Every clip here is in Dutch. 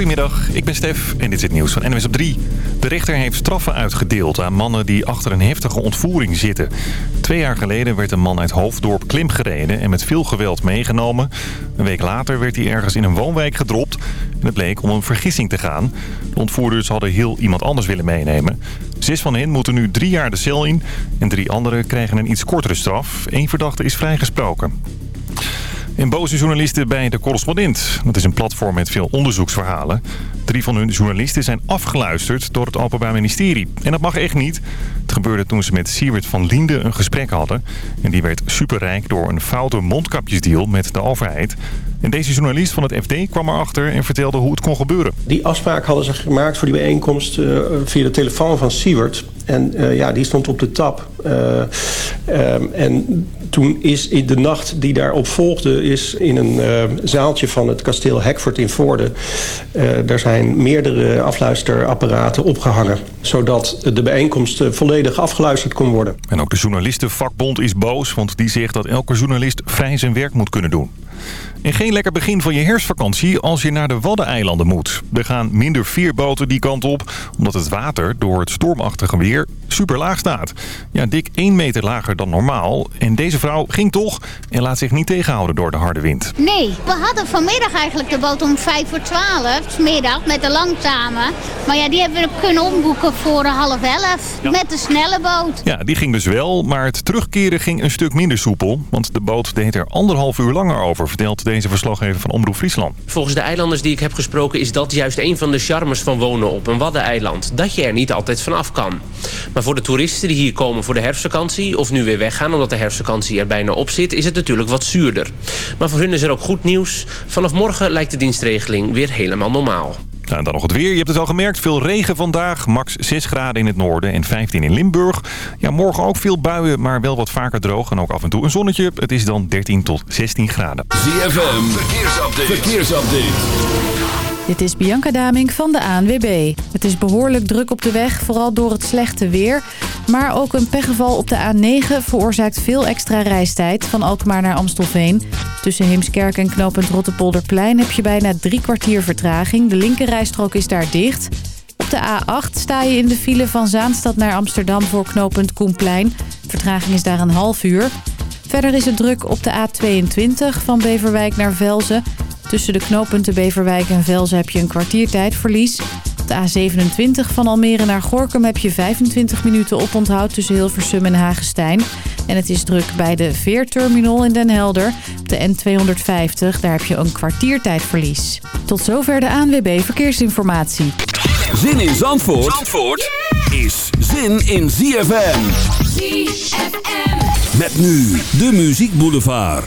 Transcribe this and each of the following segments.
Goedemiddag, ik ben Stef en dit is het nieuws van NWS op 3. De rechter heeft straffen uitgedeeld aan mannen die achter een heftige ontvoering zitten. Twee jaar geleden werd een man uit Hoofddorp klim gereden en met veel geweld meegenomen. Een week later werd hij ergens in een woonwijk gedropt en het bleek om een vergissing te gaan. De ontvoerders hadden heel iemand anders willen meenemen. Zes van hen moeten nu drie jaar de cel in en drie anderen krijgen een iets kortere straf. Eén verdachte is vrijgesproken. En boze journalisten bij De Correspondent. Dat is een platform met veel onderzoeksverhalen. Drie van hun journalisten zijn afgeluisterd door het Openbaar Ministerie. En dat mag echt niet. Het gebeurde toen ze met Siewert van Liende een gesprek hadden. En die werd superrijk door een foute mondkapjesdeal met de overheid. En deze journalist van het FD kwam erachter en vertelde hoe het kon gebeuren. Die afspraak hadden ze gemaakt voor die bijeenkomst uh, via de telefoon van Siewert. En uh, ja, die stond op de tap. Uh, um, en toen is in de nacht die daarop volgde... is in een zaaltje van het kasteel Hekford in Voorde... daar zijn meerdere afluisterapparaten opgehangen. Zodat de bijeenkomst volledig afgeluisterd kon worden. En ook de journalistenvakbond is boos... want die zegt dat elke journalist vrij zijn werk moet kunnen doen. En geen lekker begin van je herfstvakantie als je naar de Waddeneilanden moet. Er gaan minder veerboten die kant op, omdat het water door het stormachtige weer super laag staat. Ja, dik 1 meter lager dan normaal. En deze vrouw ging toch en laat zich niet tegenhouden door de harde wind. Nee, we hadden vanmiddag eigenlijk de boot om 5 voor 12, middag met de langzame. Maar ja, die hebben we kunnen omboeken voor half 11 ja. met de snelle boot. Ja, die ging dus wel, maar het terugkeren ging een stuk minder soepel. Want de boot deed er anderhalf uur langer over, vertelt deze verslaggever van Omroep Friesland. Volgens de eilanders die ik heb gesproken is dat juist een van de charmes van wonen op een waddeneiland. Dat je er niet altijd vanaf kan. Maar voor de toeristen die hier komen voor de herfstvakantie... of nu weer weggaan omdat de herfstvakantie er bijna op zit... is het natuurlijk wat zuurder. Maar voor hun is er ook goed nieuws. Vanaf morgen lijkt de dienstregeling weer helemaal normaal. Nou, en dan nog het weer. Je hebt het al gemerkt. Veel regen vandaag. Max 6 graden in het noorden en 15 in Limburg. Ja, morgen ook veel buien, maar wel wat vaker droog. En ook af en toe een zonnetje. Het is dan 13 tot 16 graden. ZFM, verkeersupdate. verkeersupdate. Dit is Bianca Daming van de ANWB. Het is behoorlijk druk op de weg, vooral door het slechte weer. Maar ook een pechgeval op de A9 veroorzaakt veel extra reistijd... van Alkmaar naar Amstelveen. Tussen Heemskerk en knooppunt Rottepolderplein heb je bijna drie kwartier vertraging. De linkerrijstrook is daar dicht. Op de A8 sta je in de file van Zaanstad naar Amsterdam voor knooppunt Koenplein. Vertraging is daar een half uur. Verder is het druk op de A22 van Beverwijk naar Velzen... Tussen de knooppunten Beverwijk en Velzen heb je een kwartiertijdverlies. Op de A27 van Almere naar Gorkum heb je 25 minuten oponthoud tussen Hilversum en Hagestein. En het is druk bij de Veerterminal in Den Helder. Op de N250, daar heb je een kwartiertijdverlies. Tot zover de ANWB Verkeersinformatie. Zin in Zandvoort, Zandvoort is zin in ZFM. ZFM. Met nu de Muziek Boulevard.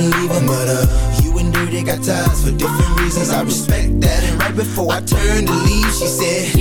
leave But uh, you and Dirty got ties for different reasons. I respect that. And right before I turned to leave She said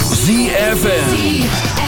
ZFM. Hold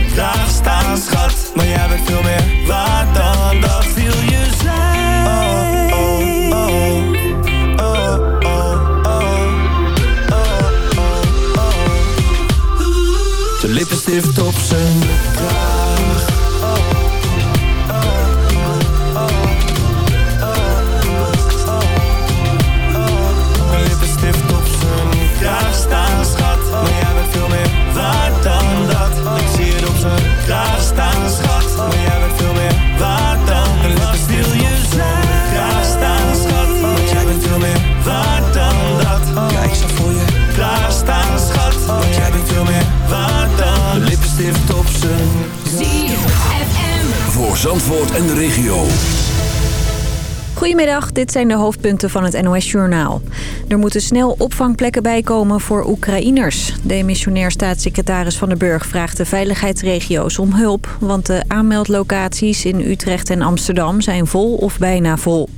Goedemiddag, dit zijn de hoofdpunten van het NOS-journaal. Er moeten snel opvangplekken bijkomen voor Oekraïners. Demissionair staatssecretaris Van den Burg vraagt de veiligheidsregio's om hulp... want de aanmeldlocaties in Utrecht en Amsterdam zijn vol of bijna vol.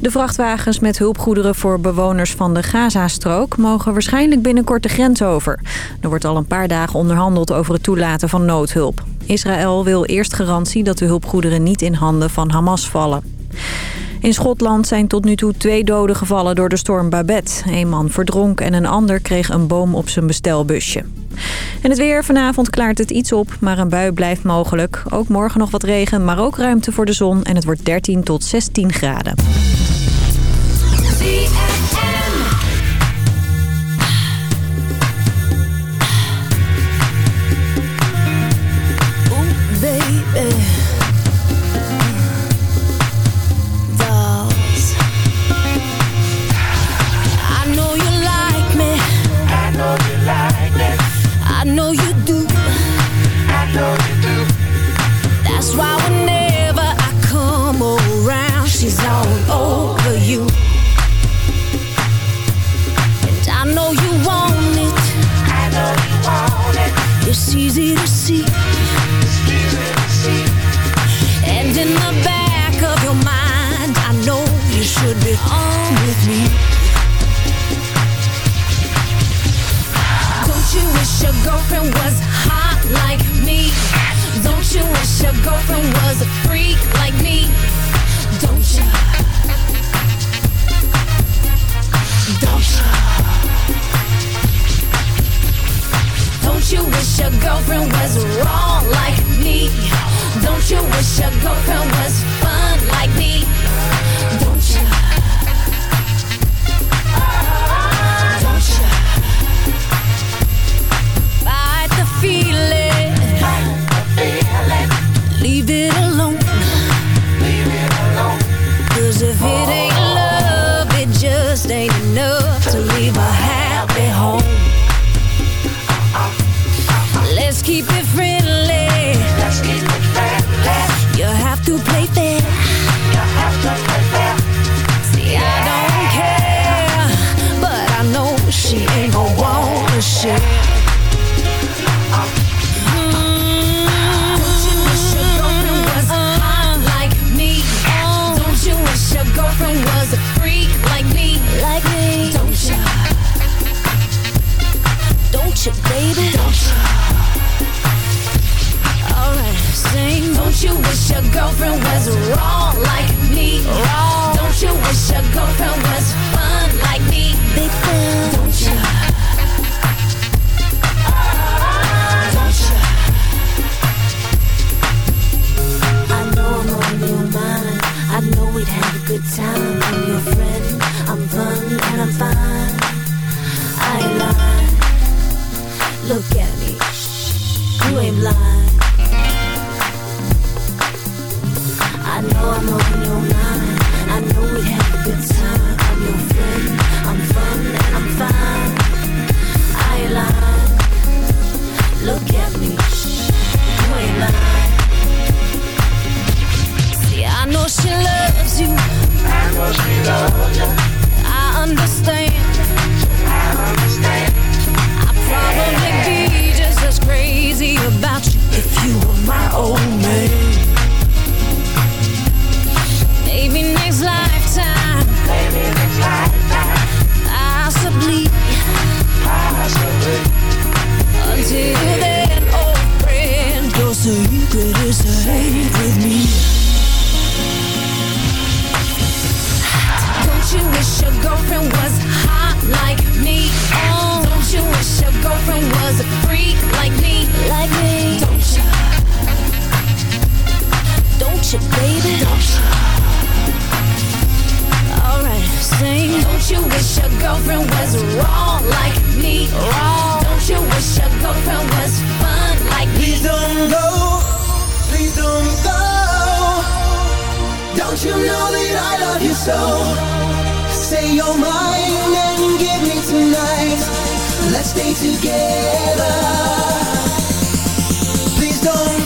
De vrachtwagens met hulpgoederen voor bewoners van de Gazastrook... mogen waarschijnlijk binnenkort de grens over. Er wordt al een paar dagen onderhandeld over het toelaten van noodhulp. Israël wil eerst garantie dat de hulpgoederen niet in handen van Hamas vallen. In Schotland zijn tot nu toe twee doden gevallen door de storm Babette. Een man verdronk en een ander kreeg een boom op zijn bestelbusje. En het weer. Vanavond klaart het iets op, maar een bui blijft mogelijk. Ook morgen nog wat regen, maar ook ruimte voor de zon. En het wordt 13 tot 16 graden. Girlfriend was wrong like me? Wrong. Don't you wish your girlfriend was fun like me? Big fan. Georgia. Don't you wish your girlfriend was fun like Please don't go. Please don't go. Don't you know that I love you so? Say you're mine and give me tonight. Let's stay together. Please don't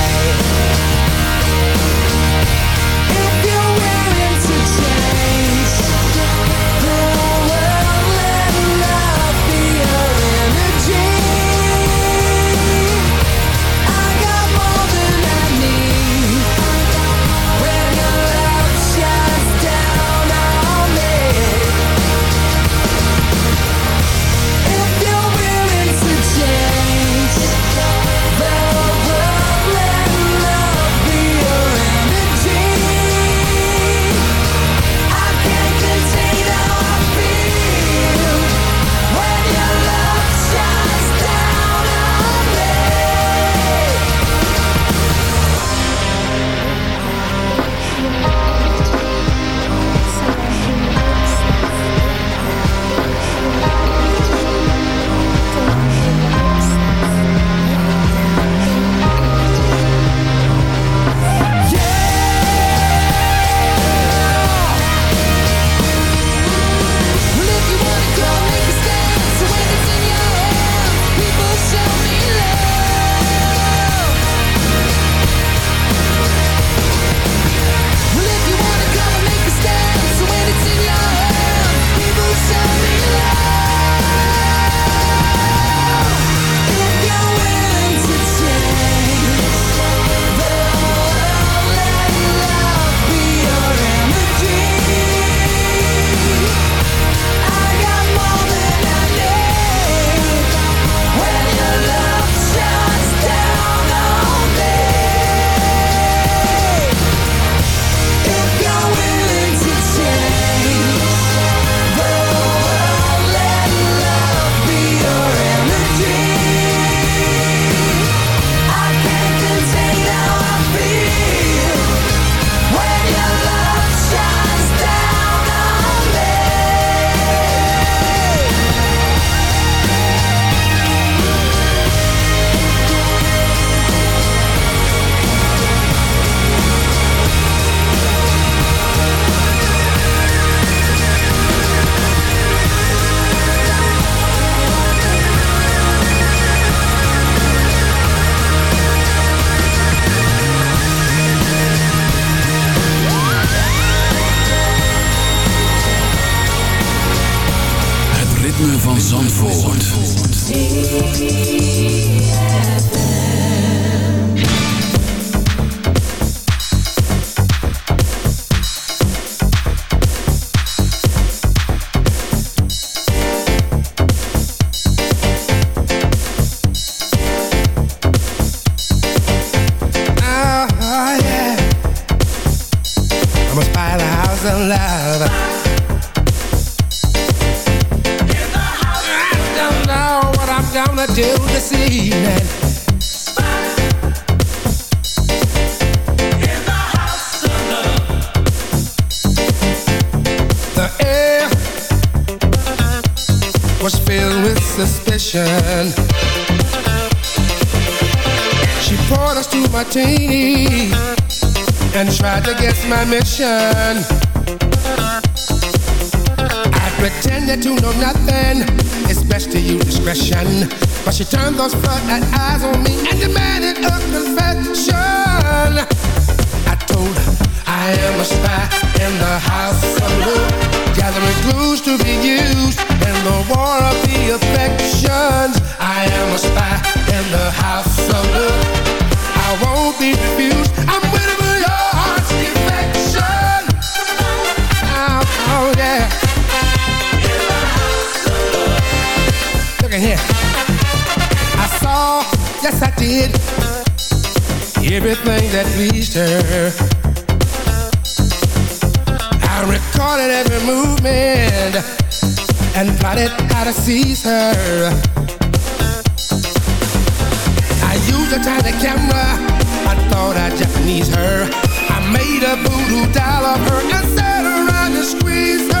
that you know nothing It's best to use discretion. But she turned those front eyes on me And demanded a confession. I told her I am a spy in the house of blue, Gathering clues to be used In the war of the affections. I am a spy in the house of blue. I won't be refused. I'm waiting for your heart's affection. Oh, oh yeah. Look at here. I saw, yes I did, everything that pleased her. I recorded every movement and plotted how to seize her. I used a tiny camera, I thought I'd Japanese her. I made a voodoo doll of her and sat around and squeezed her.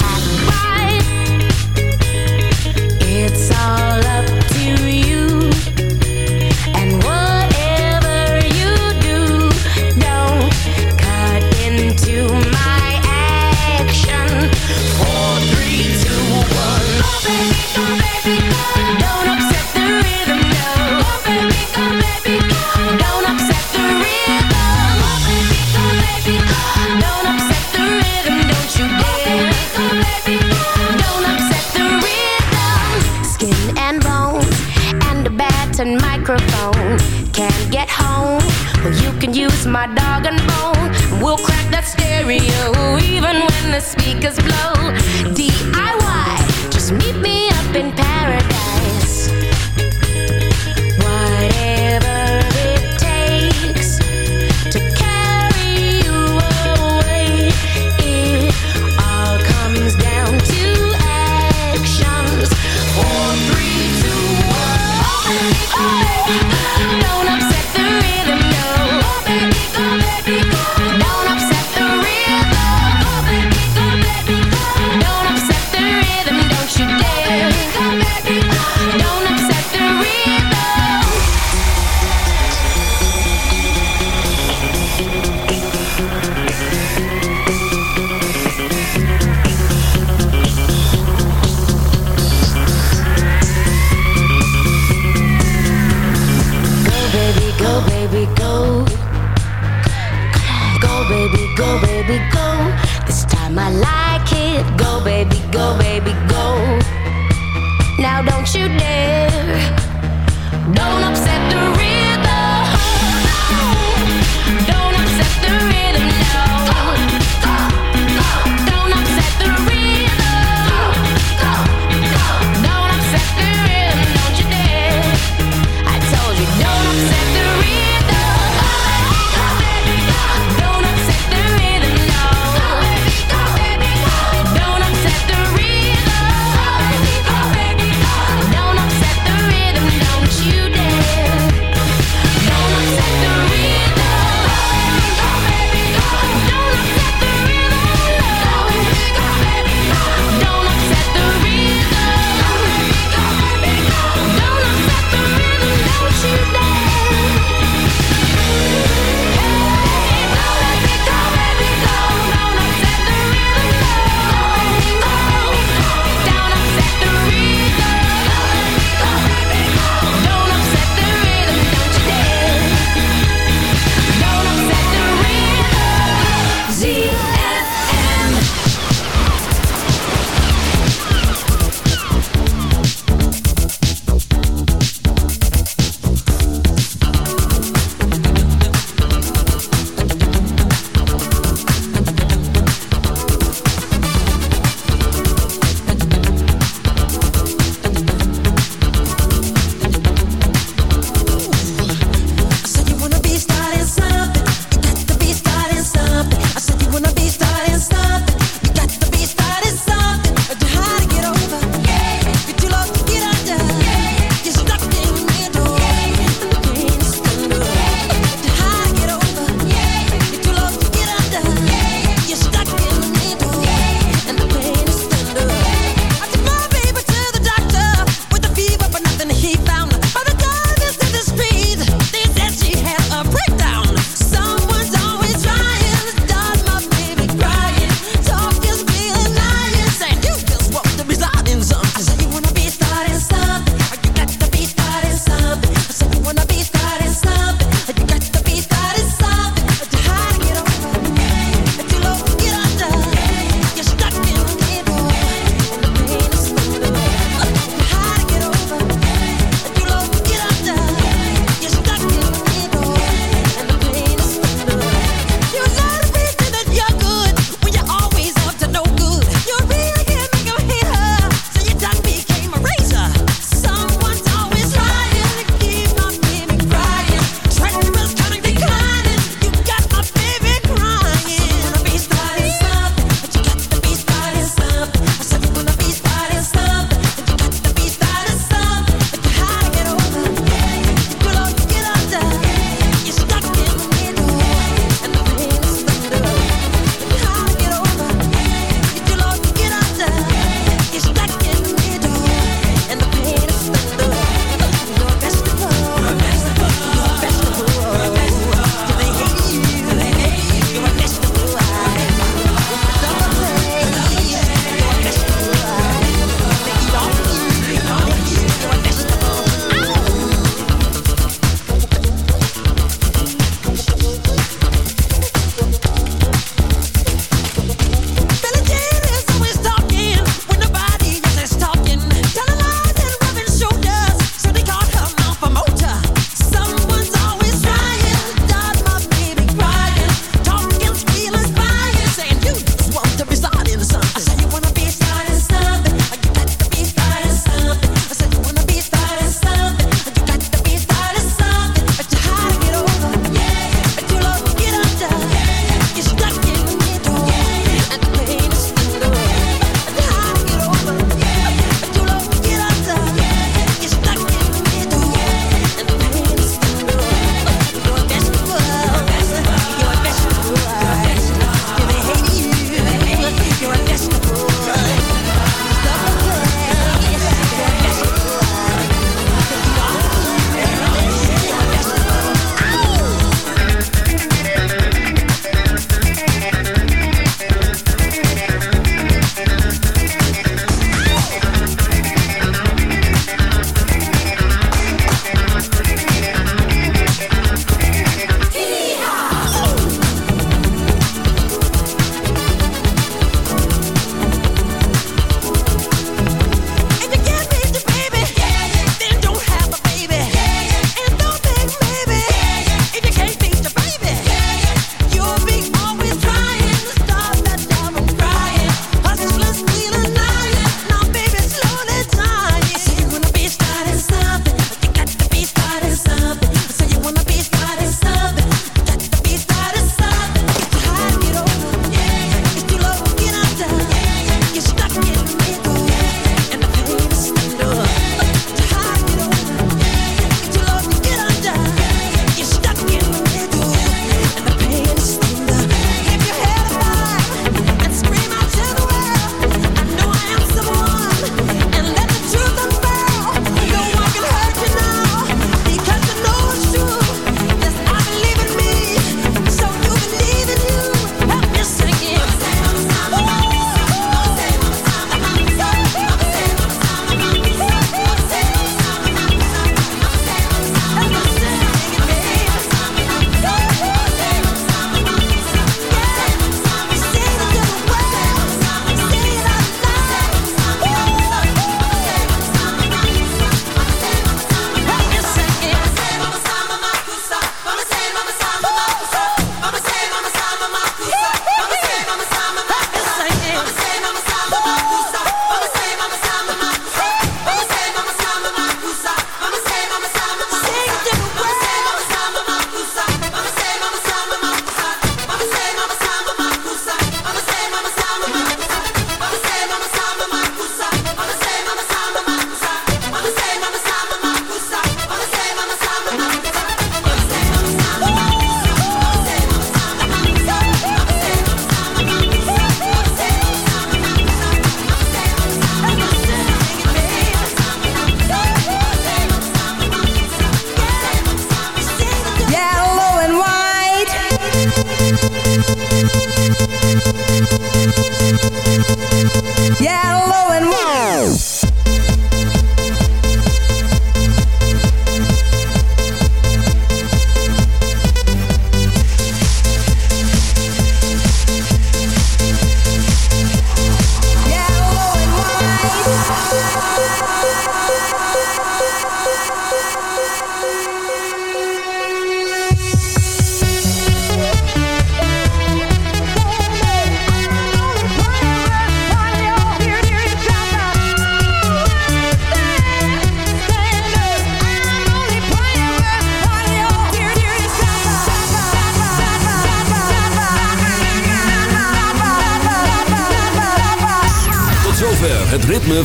up to you. Can't get home. Well, you can use my dog and bone. We'll crack that stereo even when the speakers blow. DIY, just meet me up in paradise. Time I like it. Go baby, go baby, go. Now don't you dare. Don't upset the